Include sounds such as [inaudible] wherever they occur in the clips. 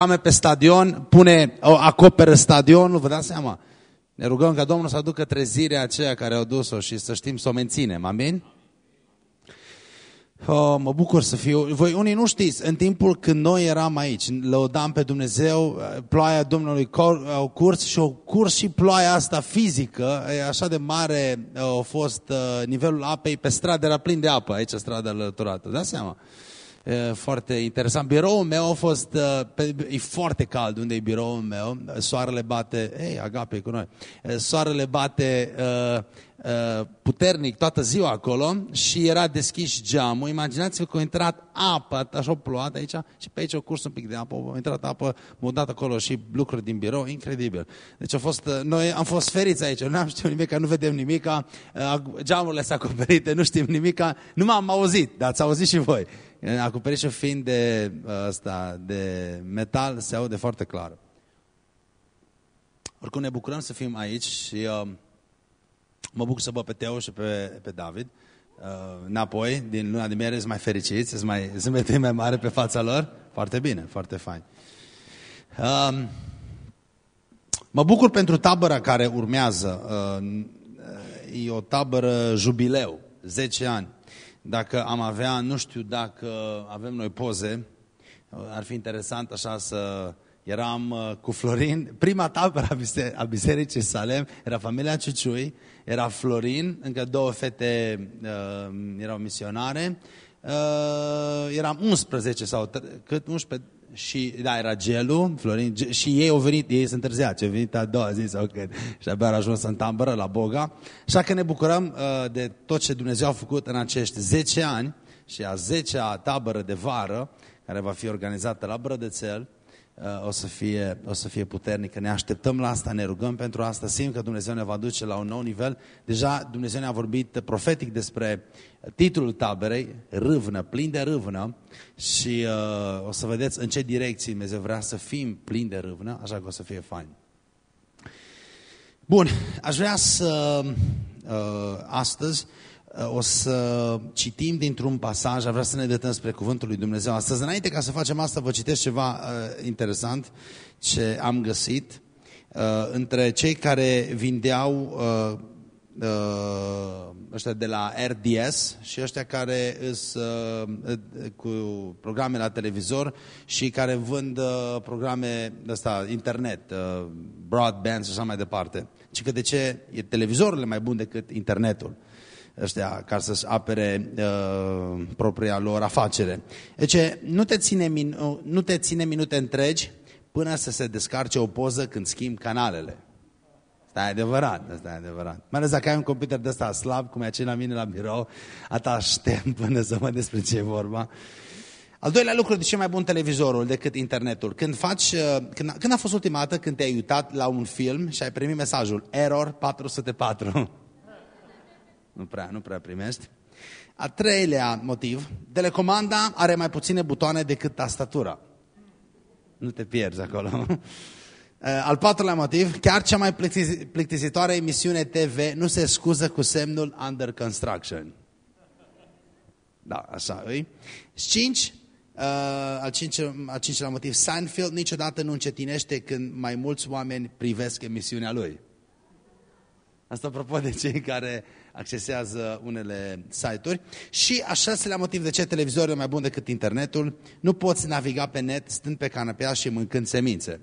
Oameni pe stadion, pune, acoperă stadionul, vă dați seama? Ne rugăm ca Domnul să aducă trezirea aceea care au dus-o și să știm să o menținem. Amin? Oh, mă bucur să fiu. Voi unii nu știți, în timpul când noi eram aici, lăudam pe Dumnezeu, ploaia Domnului au curs și au curs și ploaia asta fizică, așa de mare a fost nivelul apei, pe stradă era plin de apă, aici strada alăturată, dați seama? Foarte interesant. Biroul meu a fost, e foarte cald unde e biroul meu, soarele bate, ei, agape cu noi, soarele bate puternic toată ziua acolo și era deschis geamul. Imaginați-vă că a intrat apă, așa o plouat aici și pe aici a curs un pic de apă, a intrat apă, m-a dat acolo și lucruri din birou, incredibil. Deci a fost, noi am fost feriți aici, nu am știut nimic, nu vedem nimic, geamurile sunt acoperite, nu știm nimic, nu m-am auzit, dar ați auzit și voi. Acoperișul fiind de, asta, de metal, se aude foarte clar. Oricum ne bucurăm să fim aici și uh, mă bucur să văd pe Teo și pe, pe David. Uh, înapoi, din luna de miere, sunt mai fericiți, sunt mai, zâmbetul mai mare pe fața lor. Foarte bine, foarte fain. Uh, mă bucur pentru tabăra care urmează. Uh, e o tabără jubileu, 10 ani. Dacă am avea, nu știu dacă avem noi poze, ar fi interesant așa să... Eram uh, cu Florin, prima tabără a Bisericii Salem era familia Ciuciui, era Florin, încă două fete uh, erau misionare, uh, eram 11 sau cât, 11, și da, era gelul, Florin, și ei au venit, ei sunt întârziați, au venit a doua zi sau când, și abia au ajuns în tambără la Boga. Așa că ne bucurăm uh, de tot ce Dumnezeu a făcut în acești 10 ani și a 10-a tabără de vară, care va fi organizată la Brădățel, uh, o să, fie, o să fie puternică. Ne așteptăm la asta, ne rugăm pentru asta, simt că Dumnezeu ne va duce la un nou nivel. Deja Dumnezeu ne-a vorbit profetic despre titlul taberei, râvnă, plin de râvnă și uh, o să vedeți în ce direcții Dumnezeu vrea să fim plini de râvnă, așa că o să fie fain. Bun, aș vrea să uh, astăzi uh, o să citim dintr-un pasaj, aș vrea să ne dătăm spre Cuvântul lui Dumnezeu astăzi. Înainte ca să facem asta, vă citesc ceva uh, interesant ce am găsit. Uh, între cei care vindeau uh, uh, ăștia de la RDS și ăștia care sunt uh, cu programe la televizor și care vând uh, programe ăsta, internet, uh, broadband și așa mai departe. Și că de ce e televizorul mai bun decât internetul ăștia ca să-și apere uh, propria lor afacere. Deci nu te, ține min, nu te ține minute întregi până să se descarce o poză când schimbi canalele. Asta e adevărat, asta e adevărat. Mai ales dacă ai un computer de ăsta slab, cum e acela la mine la birou, ata aștept până să mă despre ce e vorba. Al doilea lucru, de ce mai bun televizorul decât internetul? Când faci, uh, când, când a fost ultima dată când te-ai uitat la un film și ai primit mesajul Error 404? [laughs] nu prea, nu prea primești. A treilea motiv, telecomanda are mai puține butoane decât tastatura. Nu te pierzi acolo. Uh, [laughs] al patrulea motiv, chiar cea mai plictisitoare emisiune TV nu se scuză cu semnul under construction. Da, așa îi. Cinci, uh, al, cinci, al cincilea motiv, Seinfeld niciodată nu încetinește când mai mulți oameni privesc emisiunea lui. Asta apropo de cei care accesează unele site-uri. Și a șaselea motiv de ce televizorul e mai bun decât internetul, nu poți naviga pe net stând pe canapea și mâncând semințe.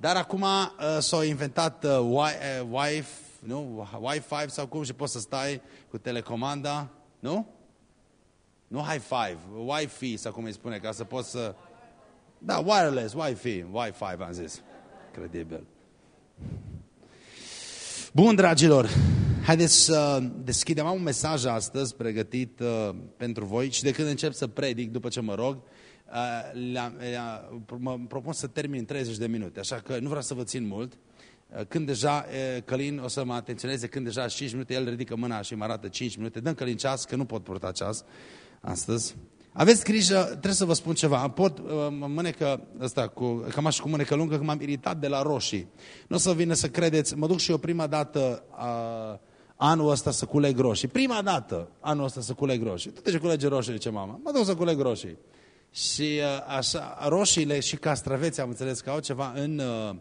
Dar acum uh, s-au inventat uh, wi, uh, wi, nu? Wi-Fi sau cum și poți să stai cu telecomanda, nu? Nu high five, Wi-Fi sau cum îi spune, ca să poți să... Da, wireless, Wi-Fi, Wi-Fi am zis. Credibil. Bun, dragilor, haideți să deschidem. Am un mesaj astăzi pregătit uh, pentru voi și de când încep să predic, după ce mă rog, mă propun să termin în 30 de minute, așa că nu vreau să vă țin mult. Când deja, Călin o să mă atenționeze, când deja 5 minute, el ridică mâna și mă arată 5 minute, dăm Călin ceas, că nu pot purta ceas astăzi. Aveți grijă, trebuie să vă spun ceva, pot mă mânecă ăsta cu, cam așa cu mânecă lungă, că m-am iritat de la roșii. Nu o să vină să credeți, mă duc și eu prima dată a, anul ăsta să culeg roșii. Prima dată anul ăsta să culeg roșii. Tu ce culege roșii, ce mama? Mă duc să culeg roșii. Și uh, așa, roșiile și castraveți am înțeles că au ceva în, uh,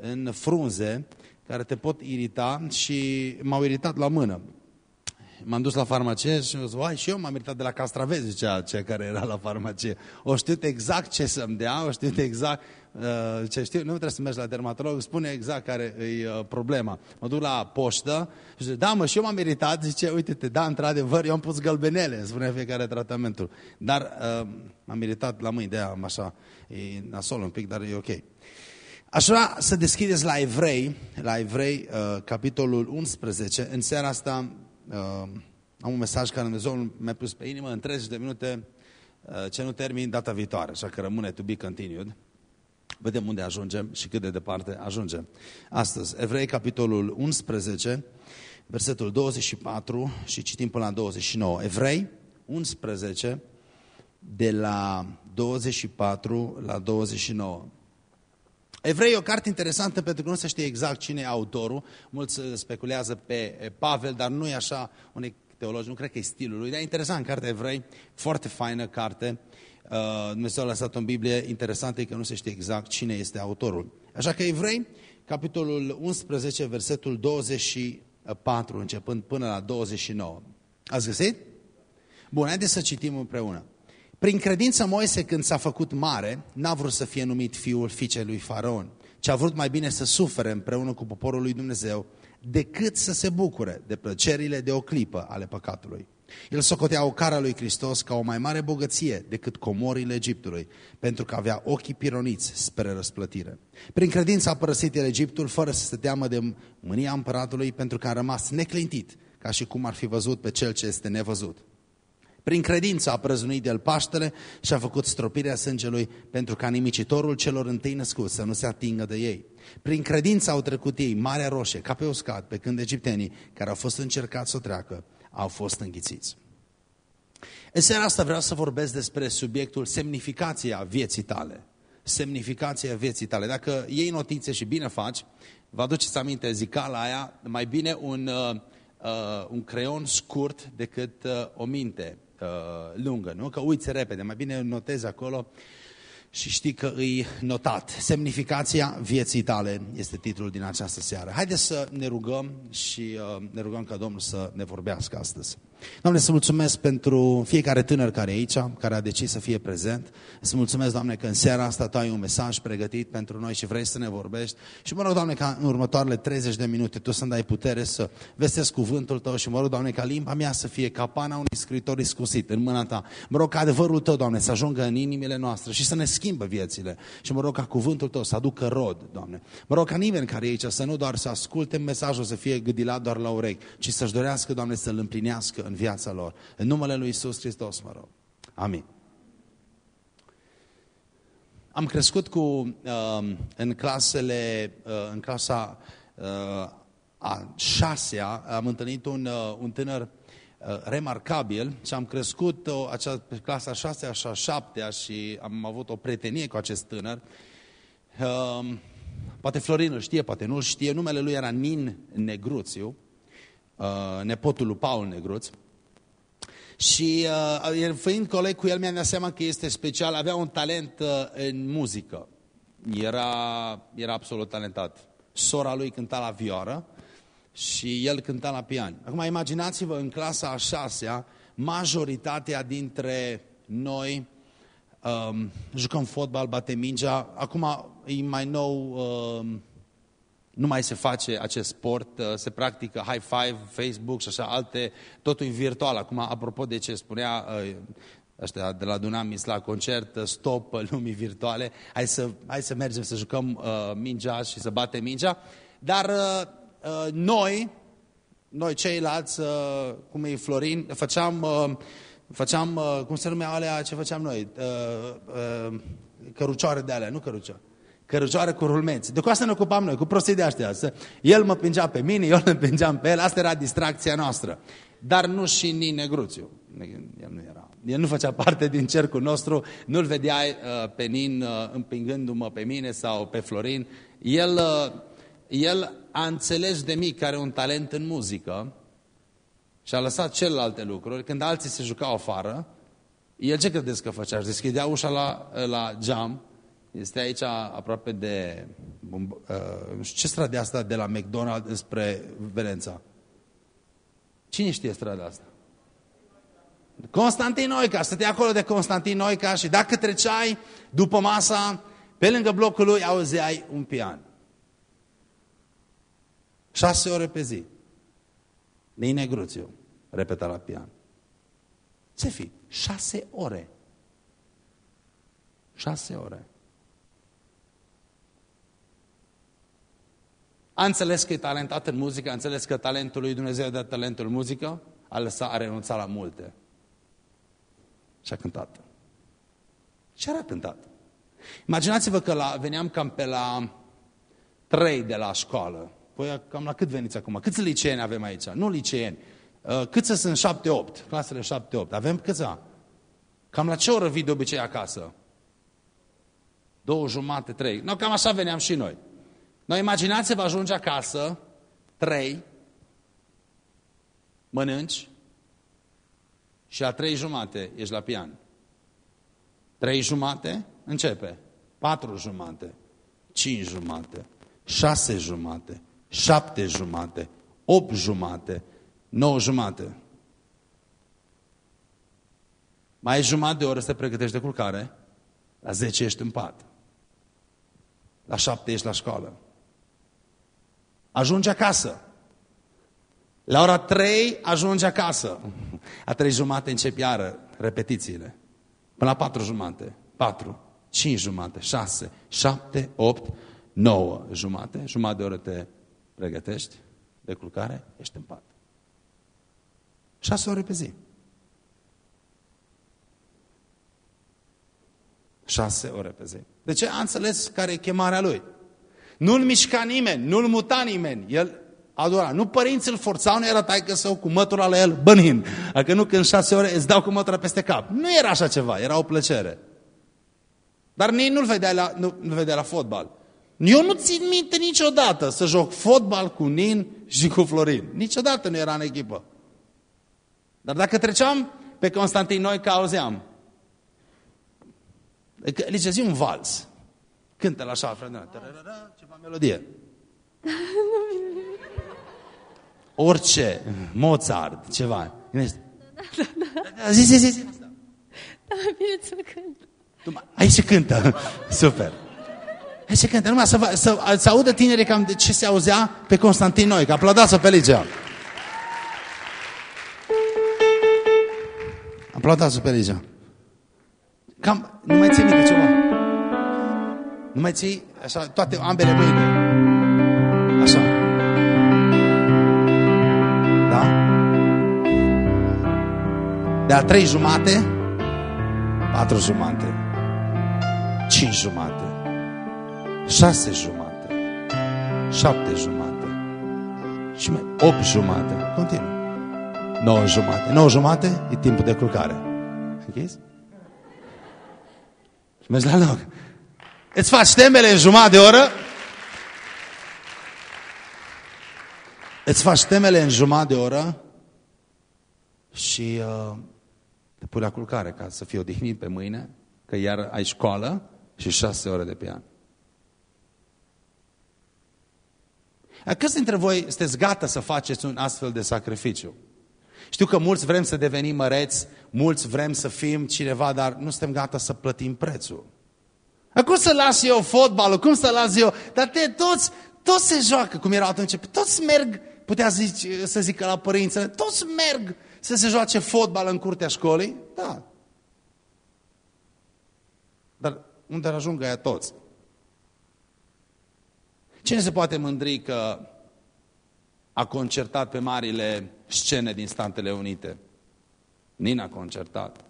în frunze care te pot irita și m-au iritat la mână. M-am dus la farmacie și am zis, uai, și eu m-am iritat de la castraveți, zicea cea care era la farmacie. O știut exact ce să-mi dea, o știut exact uh, ce știu, nu trebuie să mergi la dermatolog, spune exact care e uh, problema. Mă duc la poștă și zice, da mă, și eu m-am iritat, zice, uite-te, da, într-adevăr, eu am pus gălbenele, spune fiecare tratamentul. Dar uh, m-am iritat la mâini, de aia am e nasol un pic, dar e ok. Aș vrea să deschideți la Evrei, la Evrei, uh, capitolul 11. În seara asta uh, am un mesaj care Dumnezeu mi-a pus pe inimă în 30 de minute, uh, ce nu termin data viitoare, așa că rămâne to be continued. Vedem unde ajungem și cât de departe ajungem. Astăzi, Evrei, capitolul 11, versetul 24 și citim până la 29. Evrei 11, de la 24 la 29. Evrei e o carte interesantă pentru că nu se știe exact cine e autorul. Mulți speculează pe Pavel, dar nu e așa, unei teologi, nu cred că e stilul lui, dar e interesant, cartea Evrei, foarte faină carte. Uh, Dumnezeu a lăsat în Biblie, interesant e că nu se știe exact cine este autorul. Așa că Evrei, capitolul 11, versetul 24, începând până la 29. Ați găsit? Bun, haideți să citim împreună. Prin credință Moise, când s-a făcut mare, n-a vrut să fie numit fiul fiicei lui Faraon, ci a vrut mai bine să sufere împreună cu poporul lui Dumnezeu, decât să se bucure de plăcerile de o clipă ale păcatului. El socotea o cara lui Hristos ca o mai mare bogăție decât comorile Egiptului, pentru că avea ochii pironiți spre răsplătire. Prin credință a părăsit el Egiptul fără să se teamă de mânia împăratului, pentru că a rămas neclintit, ca și cum ar fi văzut pe cel ce este nevăzut. Prin credință a prăznuit el Paștele și a făcut stropirea sângelui pentru ca nimicitorul celor întâi născuți să nu se atingă de ei. Prin credință au trecut ei Marea Roșie ca pe uscat, pe când egiptenii care au fost încercați să o treacă au fost înghițiți. În seara asta vreau să vorbesc despre subiectul semnificația vieții tale. Semnificația vieții tale. Dacă iei notițe și bine faci, vă aduceți aminte zicala aia, mai bine un, uh, uh, un creion scurt decât uh, o minte uh, lungă, nu? Că uiți repede, mai bine notezi acolo și știi că îi notat. Semnificația vieții tale este titlul din această seară. Haideți să ne rugăm și uh, ne rugăm ca Domnul să ne vorbească astăzi. Doamne, să mulțumesc pentru fiecare tânăr care e aici, care a decis să fie prezent. Să mulțumesc, Doamne, că în seara asta Tu ai un mesaj pregătit pentru noi și vrei să ne vorbești. Și mă rog, Doamne, ca în următoarele 30 de minute Tu să-mi dai putere să vestesc cuvântul Tău și mă rog, Doamne, ca limba mea să fie ca pana unui scritor iscusit în mâna Ta. Mă rog ca adevărul Tău, Doamne, să ajungă în inimile noastre și să ne schimbă viețile. Și mă rog ca cuvântul Tău să aducă rod, Doamne. Mă rog ca nimeni care e aici să nu doar să asculte mesajul, să fie gâdilat doar la urechi, ci să-și dorească, Doamne, să-L împlinească în viața lor. În numele Lui Isus Hristos, mă rog. Amin. Am crescut cu, uh, în clasele, uh, în clasa uh, a șasea, am întâlnit un, uh, un tânăr uh, remarcabil și am crescut o, acea, pe clasa șasea și a șaptea și am avut o prietenie cu acest tânăr. Uh, poate Florin îl știe, poate nu-l știe. Numele lui era Nin Negruțiu, uh, nepotul lui Paul Negruț. Și uh, fiind coleg cu el, mi-am dat seama că este special, avea un talent uh, în muzică. Era, era absolut talentat. Sora lui cânta la vioară și el cânta la pian. Acum imaginați-vă în clasa a șasea, majoritatea dintre noi um, jucăm fotbal, batem mingea. Acum e mai nou... Um, nu mai se face acest sport, uh, se practică high five, Facebook și așa alte, totul e virtual. Acum, apropo de ce spunea uh, ăștia de la Dunamis la concert, uh, stop lumii virtuale, hai să, hai să mergem să jucăm uh, mingea și să batem mingea, dar uh, noi, noi ceilalți, uh, cum e Florin, făceam, uh, făceam uh, cum se numea alea, ce făceam noi, uh, uh, cărucioare de alea, nu cărucioare cărăjoară cu rulmenți. De cu asta ne ocupam noi, cu prostii de astea. El mă pingea pe mine, eu îl pingeam pe el, asta era distracția noastră. Dar nu și Nini Negruțiu. El nu era. El nu făcea parte din cercul nostru, nu-l vedeai uh, pe Nin uh, împingându-mă pe mine sau pe Florin. El, uh, el a înțeles de mic că are un talent în muzică și a lăsat celelalte lucruri. Când alții se jucau afară, El ce credeți că făcea? Își deschidea ușa la, la geam, este aici aproape de, uh, ce stradă asta de la McDonald's spre Velența? Cine știe strada asta? Constantin Noica, stătea acolo de Constantin Noica și dacă treceai după masa, pe lângă blocul lui auzeai un pian. Șase ore pe zi. Nine Gruțiu repeta la pian. Ce fi? Șase ore. Șase ore. A înțeles că e talentat în muzică, a înțeles că talentul lui Dumnezeu de talentul în muzică, a, lăsat, a renunțat la multe. Și a cântat. Ce a cântat? Imaginați-vă că la, veneam cam pe la trei de la școală. Păi cam la cât veniți acum? Câți liceeni avem aici? Nu liceeni. Uh, câți sunt? Șapte, opt. Clasele șapte, opt. Avem câțiva? Cam la ce oră vii de obicei acasă? Două jumate, trei. No, cam așa veneam și noi. Noi imaginați-vă ajungi acasă, trei, mănânci și la trei jumate ești la pian. Trei jumate începe, patru jumate, cinci jumate, șase jumate, șapte jumate, opt jumate, nouă jumate. Mai ai jumătate de oră să te pregătești de culcare, la 10 ești în pat. La 7 ești la școală. Ajungi acasă. La ora 3 ajungi acasă. A 3 jumate începi iară repetițiile. Până la 4 jumate. 4, 5 jumate, 6, 7, 8, 9 jumate. Jumătate de oră te pregătești de culcare, ești în pat. 6 ore pe zi. 6 ore pe zi. De ce? A înțeles care e chemarea lui. Nu-l mișca nimeni, nu-l muta nimeni. El adora. Nu părinții îl forțau, nu era taică său cu mătura la el, bănin. Dacă nu, când șase ore îți dau cu mătura peste cap. Nu era așa ceva, era o plăcere. Dar nici nu-l vedea la, nu, nu vedea la fotbal. Eu nu țin minte niciodată să joc fotbal cu Nin și cu Florin. Niciodată nu era în echipă. Dar dacă treceam pe Constantin noi că auzeam. Li zi un vals. Cântă la așa, frate. Ceva melodie. [laughs] Orice. Mozart, ceva. Zi, zi, zi. zi. Da, bine [laughs] să cânt. Aici cântă. Super. Aici cântă. Numai să, să, să audă tinerii cam de ce se auzea pe Constantin Noi. Că aplaudați-o pe Ligia. Aplaudați-o pe Ligia. Cam, nu mai ții minte ceva. Nu mai ții, așa, toate, ambele mâini. Așa. Da? De la trei jumate, patru jumate, cinci jumate, șase jumate, șapte jumate și mai opt jumate. Continuă. 9 jumate. 9 jumate e timpul de culcare. Închis? Și mergi la loc. Îți faci temele în jumătate de oră. Îți faci temele în jumătate de oră și uh, te pui la culcare ca să fii odihnit pe mâine, că iar ai școală și șase ore de pian. Câți dintre voi sunteți gata să faceți un astfel de sacrificiu? Știu că mulți vrem să devenim măreți, mulți vrem să fim cineva, dar nu suntem gata să plătim prețul. Cum să las eu fotbalul? Cum să las eu? Dar te, toți, toți se joacă, cum erau atunci. Toți merg, putea zice, să zică la părinți, toți merg să se joace fotbal în curtea școlii? Da. Dar unde ajung aia toți? Cine se poate mândri că a concertat pe marile scene din Statele Unite. Nina a concertat.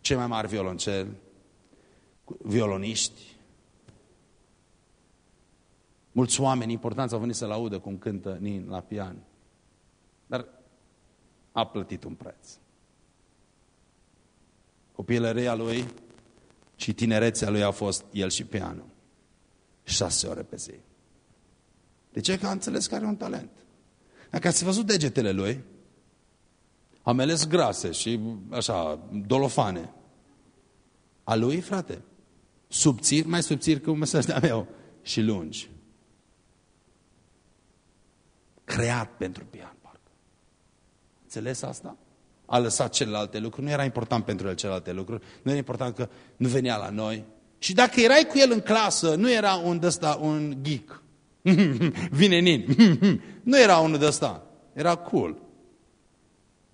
Cei mai mari violonceli, violoniști. Mulți oameni importanți au venit să-l audă cum cântă Nin la pian. Dar a plătit un preț. Copilăria lui și tinerețea lui a fost el și pianul. Șase ore pe zi. De ce? Că a înțeles că are un talent. Dacă ați văzut degetele lui, Amele grase și așa, dolofane. A lui, frate, subțiri, mai subțiri că un mesaj de-a meu, și lungi. Creat pentru pian, parcă. Înțeles asta? A lăsat celelalte lucruri, nu era important pentru el celelalte lucruri, nu era important că nu venea la noi. Și dacă erai cu el în clasă, nu era un ăsta, un geek. [laughs] Vine nin. [laughs] nu era unul de ăsta. Era cool.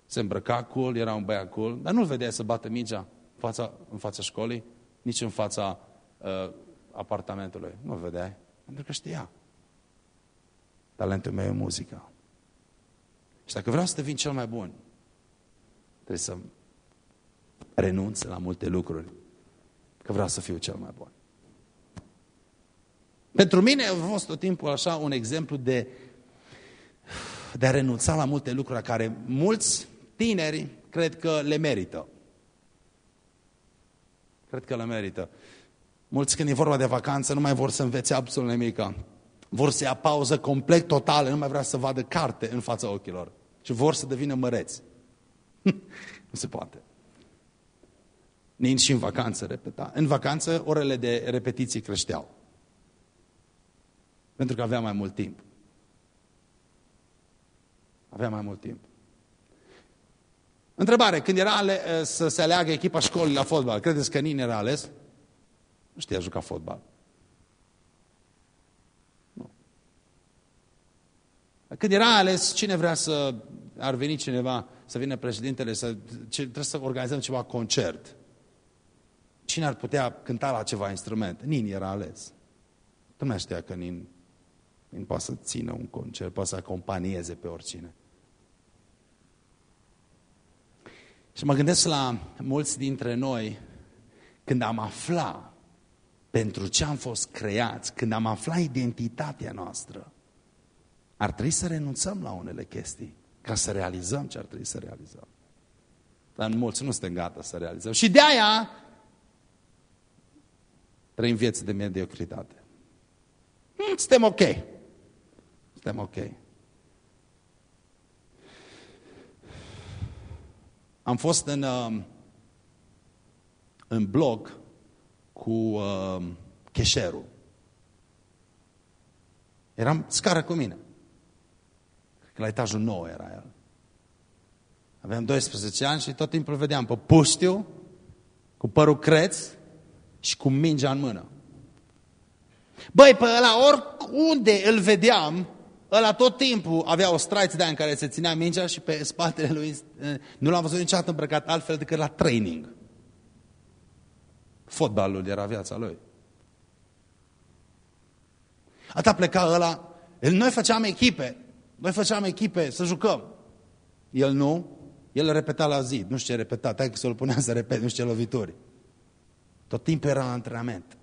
Se îmbrăca cool, era un băiat cool, dar nu-l vedeai să bată mingea în fața, în fața școlii, nici în fața uh, apartamentului. Nu-l vedeai, pentru că știa. Talentul meu e muzica. Și dacă vreau să devin cel mai bun, trebuie să renunț la multe lucruri, că vreau să fiu cel mai bun. Pentru mine a fost tot timpul așa un exemplu de, de a renunța la multe lucruri care mulți tineri cred că le merită. Cred că le merită. Mulți când e vorba de vacanță nu mai vor să învețe absolut nimic. Vor să ia pauză complet totală, nu mai vrea să vadă carte în fața ochilor. Și vor să devină măreți. [laughs] nu se poate. Nici și în vacanță repeta. În vacanță orele de repetiții creșteau. Pentru că aveam mai mult timp. Aveam mai mult timp. Întrebare, când era ale, eh, să se aleagă echipa școlii la fotbal, credeți că Nin era ales? Nu știa juca fotbal. Nu. Când era ales, cine vrea să ar veni cineva, să vină președintele, să, trebuie să organizăm ceva concert. Cine ar putea cânta la ceva instrument? Nin era ales. Nu știa că Nin, Nin poate să țină un concert, poate să acompanieze pe oricine. Și mă gândesc la mulți dintre noi, când am aflat pentru ce am fost creați, când am aflat identitatea noastră, ar trebui să renunțăm la unele chestii ca să realizăm ce ar trebui să realizăm. Dar mulți nu suntem gata să realizăm. Și de aia trăim vieți de mediocritate. Hmm, suntem ok. Suntem ok. Am fost în, um, în blog cu uh, cheșerul. Eram scară cu mine. Că la etajul 9 era el. Aveam 12 ani și tot timpul vedeam pe puștiu, cu părul creț și cu mingea în mână. Băi, pe ăla oriunde îl vedeam, ăla tot timpul avea o straiță de în care se ținea mingea și pe spatele lui nu l-am văzut niciodată îmbrăcat altfel decât la training. Fotbalul era viața lui. Ata pleca ăla, noi făceam echipe, noi făceam echipe să jucăm. El nu, el repeta la zid, nu știu ce repeta, tai că să-l punea să repete, nu știu ce lovituri. Tot timpul era antrenament.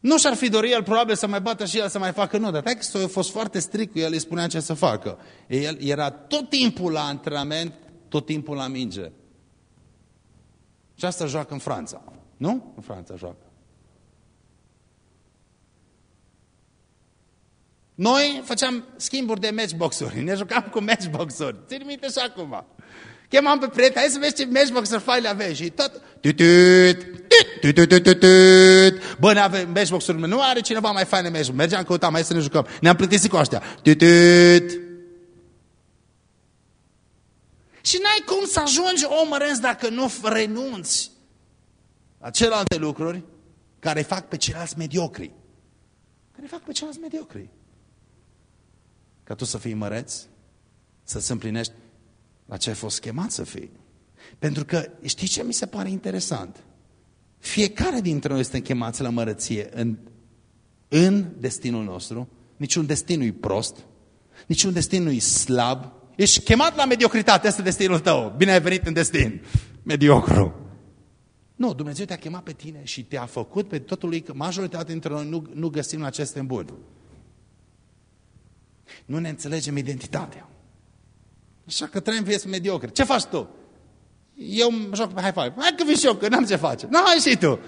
Nu și-ar fi dorit el probabil să mai bată și el să mai facă nu, dar că a fost foarte strict cu el, îi spunea ce să facă. El era tot timpul la antrenament, tot timpul la minge. Și asta joacă în Franța. Nu? În Franța joacă. Noi făceam schimburi de matchbox-uri, ne jucam cu matchbox-uri. Țin minte și acum. Chemam pe prieteni, hai să vezi ce matchbox-uri faile aveți. Și tot... Bă, ne avem matchbox-uri, nu are cineva mai faine matchbox. Mergeam, căutam, hai să ne jucăm. Ne-am plictisit cu astea. Și n-ai cum să ajungi om răs dacă nu renunți la celelalte lucruri care fac pe ceilalți mediocri. Care fac pe ceilalți mediocri. Ca tu să fii măreț, să-ți împlinești la ce ai fost chemat să fii. Pentru că, știi ce mi se pare interesant? Fiecare dintre noi suntem chemați la mărăție în, în destinul nostru. Niciun destin nu-i prost, niciun destin nu-i slab. Ești chemat la mediocritate, este destinul tău. Bine ai venit în destin. Mediocru. Nu, Dumnezeu te-a chemat pe tine și te-a făcut pe totul lui, că majoritatea dintre noi nu, nu găsim aceste bun. Nu ne înțelegem identitatea. Așa că trăim vieți mediocre. Ce faci tu? Eu mă joc pe high five. Hai că vin și eu, că n-am ce face. Nu, hai și tu.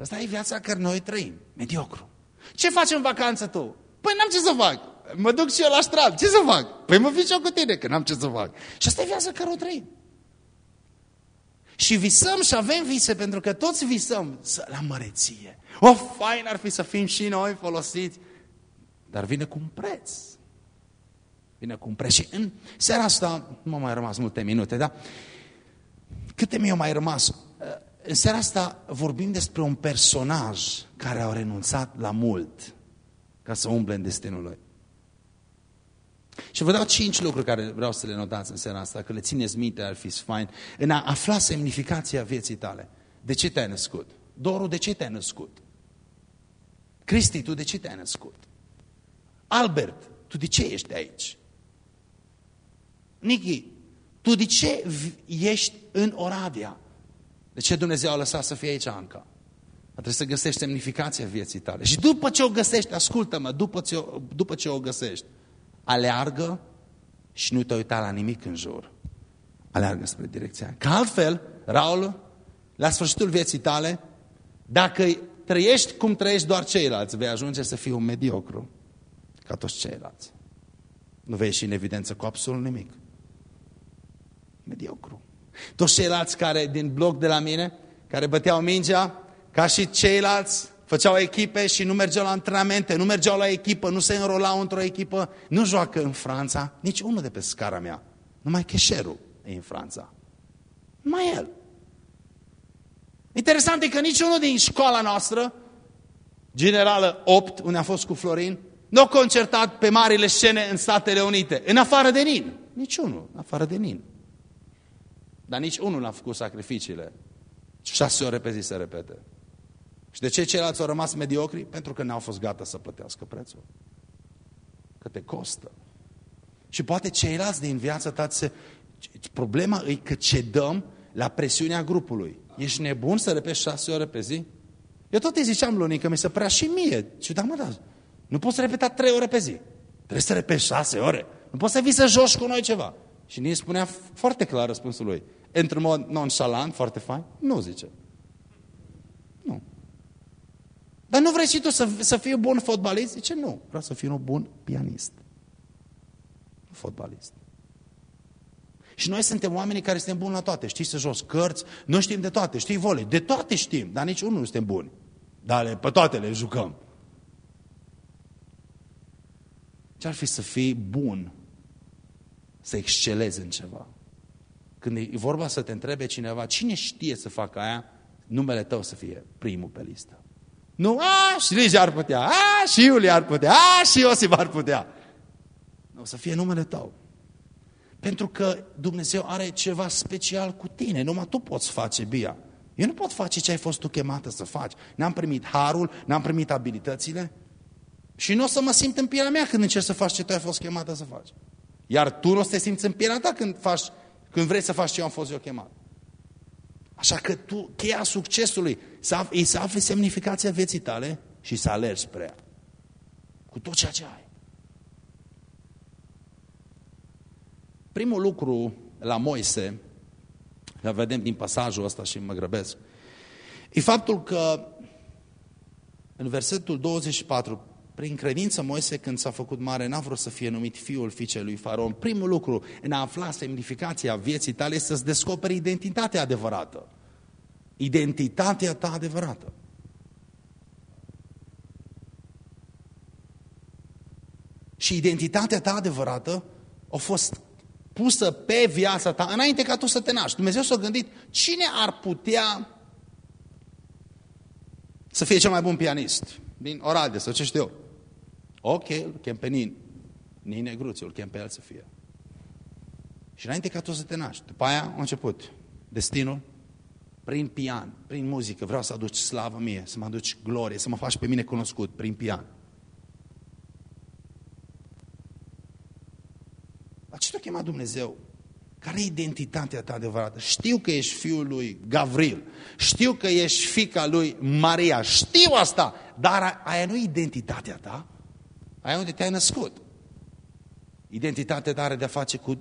Asta e viața care noi trăim. Mediocru. Ce faci în vacanță tu? Păi n-am ce să fac. Mă duc și eu la strand. Ce să fac? Păi mă fiți eu cu tine, că n-am ce să fac. Și asta e viața care o trăim. Și visăm și avem vise, pentru că toți visăm la măreție. O, fain ar fi să fim și noi folosiți. Dar vine cu un preț. Vine cu un preț. Și în seara asta, nu m-au mai rămas multe minute, da? Câte mi-au mai rămas? În seara asta vorbim despre un personaj care a renunțat la mult ca să umble în destinul lui. Și vă dau cinci lucruri care vreau să le notați în seara asta, că le țineți minte, ar fi fain, în a afla semnificația vieții tale. De ce te-ai născut? Doru, de ce te-ai născut? Cristi, tu de ce te-ai născut? Albert, tu de ce ești aici? Nichi, tu de ce ești în Oradea? De ce Dumnezeu a lăsat să fie aici, Anca? Trebuie să găsești semnificația vieții tale. Și după ce o găsești, ascultă-mă, după, ce o, după ce o găsești, aleargă și nu te uita la nimic în jur. Aleargă spre direcția Că altfel, Raul, la sfârșitul vieții tale, dacă trăiești cum trăiești doar ceilalți, vei ajunge să fii un mediocru ca toți ceilalți. Nu vei ieși în evidență cu absolut nimic. Mediocru. Toți ceilalți care din bloc de la mine, care băteau mingea, ca și ceilalți, făceau echipe și nu mergeau la antrenamente, nu mergeau la echipă, nu se înrolau într-o echipă, nu joacă în Franța, nici unul de pe scara mea. Numai Cheșerul e în Franța. Numai el. Interesant e că niciunul din școala noastră, generală 8, unde a fost cu Florin, nu a concertat pe marile scene în Statele Unite, în afară de Nin. Niciunul, în afară de Nin. Dar nici unul n-a făcut sacrificiile. Șase ore pe zi se repete. Și de ce ceilalți au rămas mediocri? Pentru că n-au fost gata să plătească prețul. Că te costă. Și poate ceilalți din viața ta se... Problema e că cedăm la presiunea grupului. Ești nebun să repeți șase ore pe zi? Eu tot îi ziceam lunii că mi se prea și mie. Și da, mă, da, nu poți să repeta trei ore pe zi. Trebuie să repeți șase ore. Nu poți să vii să joci cu noi ceva. Și nici spunea foarte clar răspunsul lui. Într-un mod nonchalant, foarte fain? Nu, zice. Nu. Dar nu vrei și tu să, să fii un bun fotbalist? Zice, nu. Vreau să fiu un bun pianist. Fotbalist. Și noi suntem oamenii care suntem buni la toate. Știi să jos cărți, nu știm de toate. Știi volei, de toate știm, dar nici unul nu suntem buni. Dar pe toate le jucăm. Ce-ar fi să fii bun? Să excelezi în ceva. Când e vorba să te întrebe cineva, cine știe să facă aia, numele tău să fie primul pe listă. Nu, a, și Ligia ar putea, a, și Iulia ar putea, a, și Iosif ar putea. Nu, să fie numele tău. Pentru că Dumnezeu are ceva special cu tine, numai tu poți face bia. Eu nu pot face ce ai fost tu chemată să faci. N-am primit harul, n-am primit abilitățile și nu o să mă simt în pielea mea când încerci să faci ce tu ai fost chemată să faci. Iar tu nu o să te simți în pielea ta când, faci, când vrei să faci ce am fost eu chemat. Așa că tu, cheia succesului, să, e să afli semnificația vieții tale și să alergi spre ea. Cu tot ceea ce ai. Primul lucru la Moise, că vedem din pasajul ăsta și mă grăbesc, e faptul că în versetul 24, prin credință Moise când s-a făcut mare n-a vrut să fie numit fiul fiicei lui Faraon. Primul lucru în a afla semnificația vieții tale este să-ți descoperi identitatea adevărată. Identitatea ta adevărată. Și identitatea ta adevărată a fost pusă pe viața ta înainte ca tu să te naști. Dumnezeu s-a gândit cine ar putea să fie cel mai bun pianist din Oradea sau ce știu eu. Ok, îl chem pe Nin. Nin Negruțiu, îl chem pe el să fie. Și înainte ca tu să te naști. După aia a început destinul prin pian, prin muzică. Vreau să aduci slavă mie, să mă aduci glorie, să mă faci pe mine cunoscut prin pian. La ce te-a chemat Dumnezeu? Care e identitatea ta adevărată? Știu că ești fiul lui Gavril, știu că ești fica lui Maria, știu asta, dar aia nu e identitatea ta, aia unde te-ai născut. Identitatea ta are de-a face cu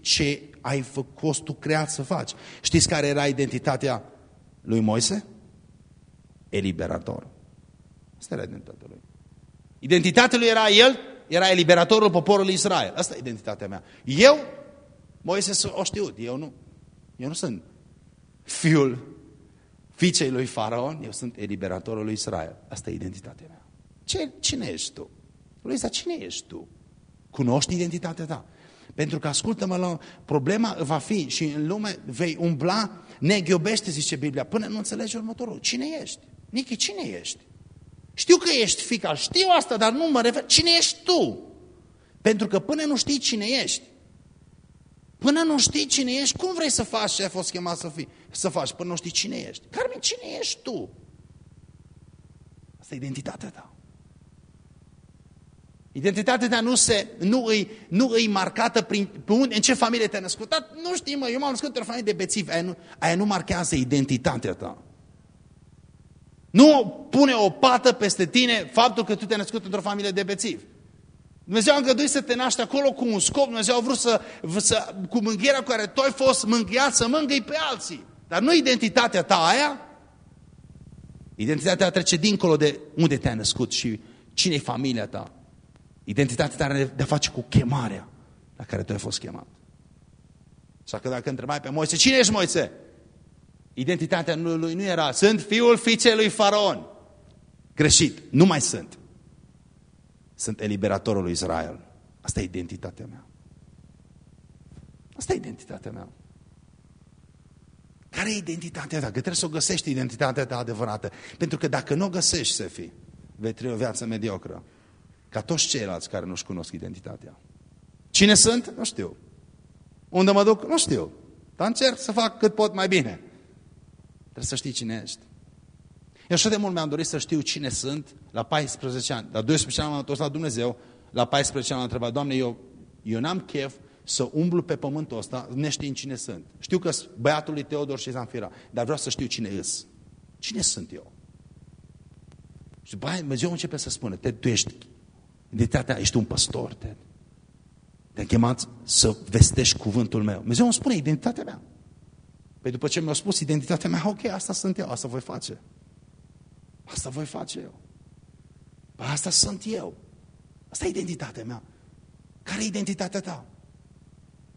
ce ai fost tu creat să faci. Știți care era identitatea lui Moise? Eliberator. Asta era identitatea lui. Identitatea lui era el era eliberatorul poporului Israel. Asta e identitatea mea. Eu, Moise o știut, eu nu. Eu nu sunt fiul fiicei lui Faraon, eu sunt eliberatorul lui Israel. Asta e identitatea mea. Ce, cine ești tu? Luisa, cine ești tu? Cunoști identitatea ta? Pentru că, ascultă-mă, la problema va fi și în lume vei umbla, ne ghiobește, zice Biblia, până nu înțelegi următorul. Cine ești? Nichi, cine ești? Știu că ești fica, știu asta, dar nu mă refer. Cine ești tu? Pentru că până nu știi cine ești, până nu știi cine ești, cum vrei să faci ce ai fost chemat să, fii, să faci până nu știi cine ești? Carmen, cine ești tu? Asta e identitatea ta. Identitatea ta nu, se, nu, îi, nu îi marcată prin, pe unde, în ce familie te-ai născut. Dar nu știi, mă, eu m-am născut într-o familie de bețivi. Aia nu, aia nu marchează identitatea ta. Nu pune o pată peste tine faptul că tu te-ai născut într-o familie de bețivi. Dumnezeu a îngăduit să te naști acolo cu un scop. Dumnezeu a vrut să, să cu mângâierea cu care tu ai fost mângâiat, să mângâi pe alții. Dar nu identitatea ta aia. Identitatea ta trece dincolo de unde te-ai născut și cine e familia ta. Identitatea ta are de-a face cu chemarea la care tu ai fost chemat. Așa că dacă întrebai pe Moise, cine ești Moise? Identitatea lui nu era, sunt fiul fiicei lui Faraon. Greșit, nu mai sunt. Sunt eliberatorul lui Israel. Asta e identitatea mea. Asta e identitatea mea. Care e identitatea ta? Că trebuie să o găsești identitatea ta adevărată. Pentru că dacă nu o găsești, să fii, vei trăi o viață mediocră. Ca toți ceilalți care nu-și cunosc identitatea. Cine sunt? Nu știu. Unde mă duc? Nu știu. Dar încerc să fac cât pot mai bine. Trebuie să știi cine ești. Eu așa de mult mi-am dorit să știu cine sunt la 14 ani. La 12 ani m-am întors la Dumnezeu. La 14 ani am întrebat, Doamne, eu, eu n-am chef să umblu pe pământul ăsta neștiind cine sunt. Știu că băiatul lui Teodor și Zanfira, dar vreau să știu cine îs. Cine sunt eu? Și după aia Dumnezeu începe să spună, te, tu ești Identitatea, ești un păstor, te, te-am chemat să vestești cuvântul meu. Dumnezeu îmi spune identitatea mea. Păi după ce mi-a spus identitatea mea, ok, asta sunt eu, asta voi face. Asta voi face eu. Păi asta sunt eu. Asta e identitatea mea. Care e identitatea ta?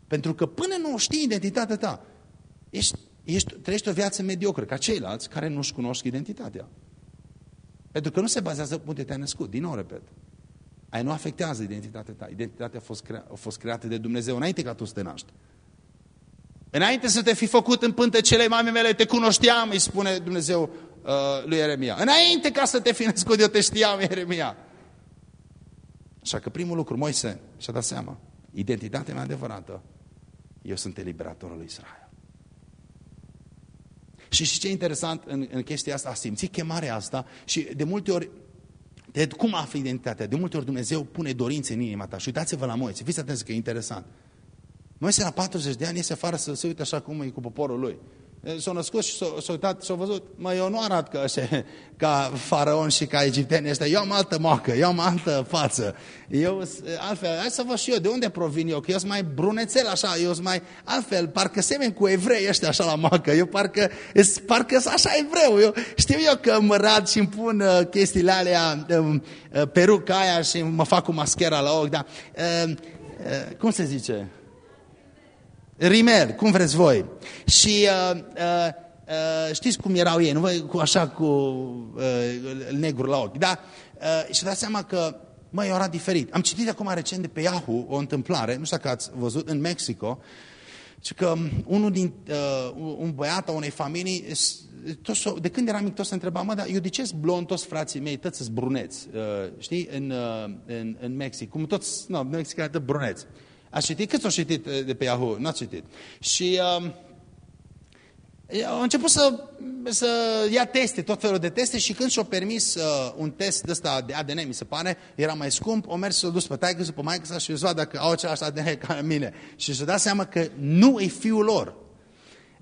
Pentru că până nu știi identitatea ta, ești, ești, trăiești o viață mediocră, ca ceilalți care nu-și cunosc identitatea. Pentru că nu se bazează pe unde te-ai născut. Din nou repet. Aia nu afectează identitatea ta. Identitatea a fost, crea, a fost creată de Dumnezeu înainte ca tu să te naști. Înainte să te fi făcut în pântecele mamei mele, te cunoșteam, îi spune Dumnezeu uh, lui Ieremia. Înainte ca să te fi născut, eu te știam, Ieremia. Așa că primul lucru, Moise și-a dat seama, identitatea mea adevărată, eu sunt eliberatorul lui Israel. Și și ce e interesant în, în chestia asta, a simțit chemarea asta și de multe ori de cum afli identitatea? De multe ori Dumnezeu pune dorințe în inima ta. Și uitați-vă la Moise. Fiți atenți că e interesant. Moise la 40 de ani iese afară să se uite așa cum e cu poporul lui. S-a născut și s-a uitat și a văzut, mă, eu nu arăt ca, așa, ca faraon și ca egipteni ăștia, eu am altă moacă, eu am altă față. Eu, altfel, hai să văd și eu de unde provin eu, că eu sunt mai brunețel așa, eu sunt mai altfel, parcă semen cu evrei ăștia așa la moacă, eu parcă, parcă sunt așa evreu, eu știu eu că mă rad și îmi pun uh, chestiile alea, um, uh, peruca aia și mă fac cu maschera la ochi, dar, uh, uh, cum se zice? Rimel, cum vreți voi. Și uh, uh, uh, știți cum erau ei, nu? Cu, așa cu uh, negru la ochi. Da? Uh, și dați seama că, mă, era diferit. Am citit acum recent de pe Yahoo o întâmplare, nu știu dacă ați văzut, în Mexico, și că unul din, uh, un băiat a unei familii, tot, de când eram mic, tot se întreba, mă, dar eu de ce sunt blond toți frații mei, toți sunt bruneți, uh, știi, în, uh, în, în Mexic, cum toți, nu, Mexic tot bruneți. Ați citit? Cât au citit uh, de pe Yahoo? N-ați citit. Și uh, au început să, să ia teste, tot felul de teste și când și-au permis uh, un test de ăsta de ADN, mi se pare, era mai scump, o mers să-l dus pe taică pe maică și să vadă dacă au același ADN ca mine. Și să da seama că nu e fiul lor.